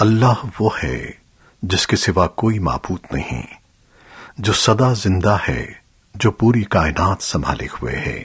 اللہ وہ ہے جس کے سوا کوئی معبود نہیں، جو سدا زندہ ہے، جو پوری کائنات سنبھالے ہوئے ہے۔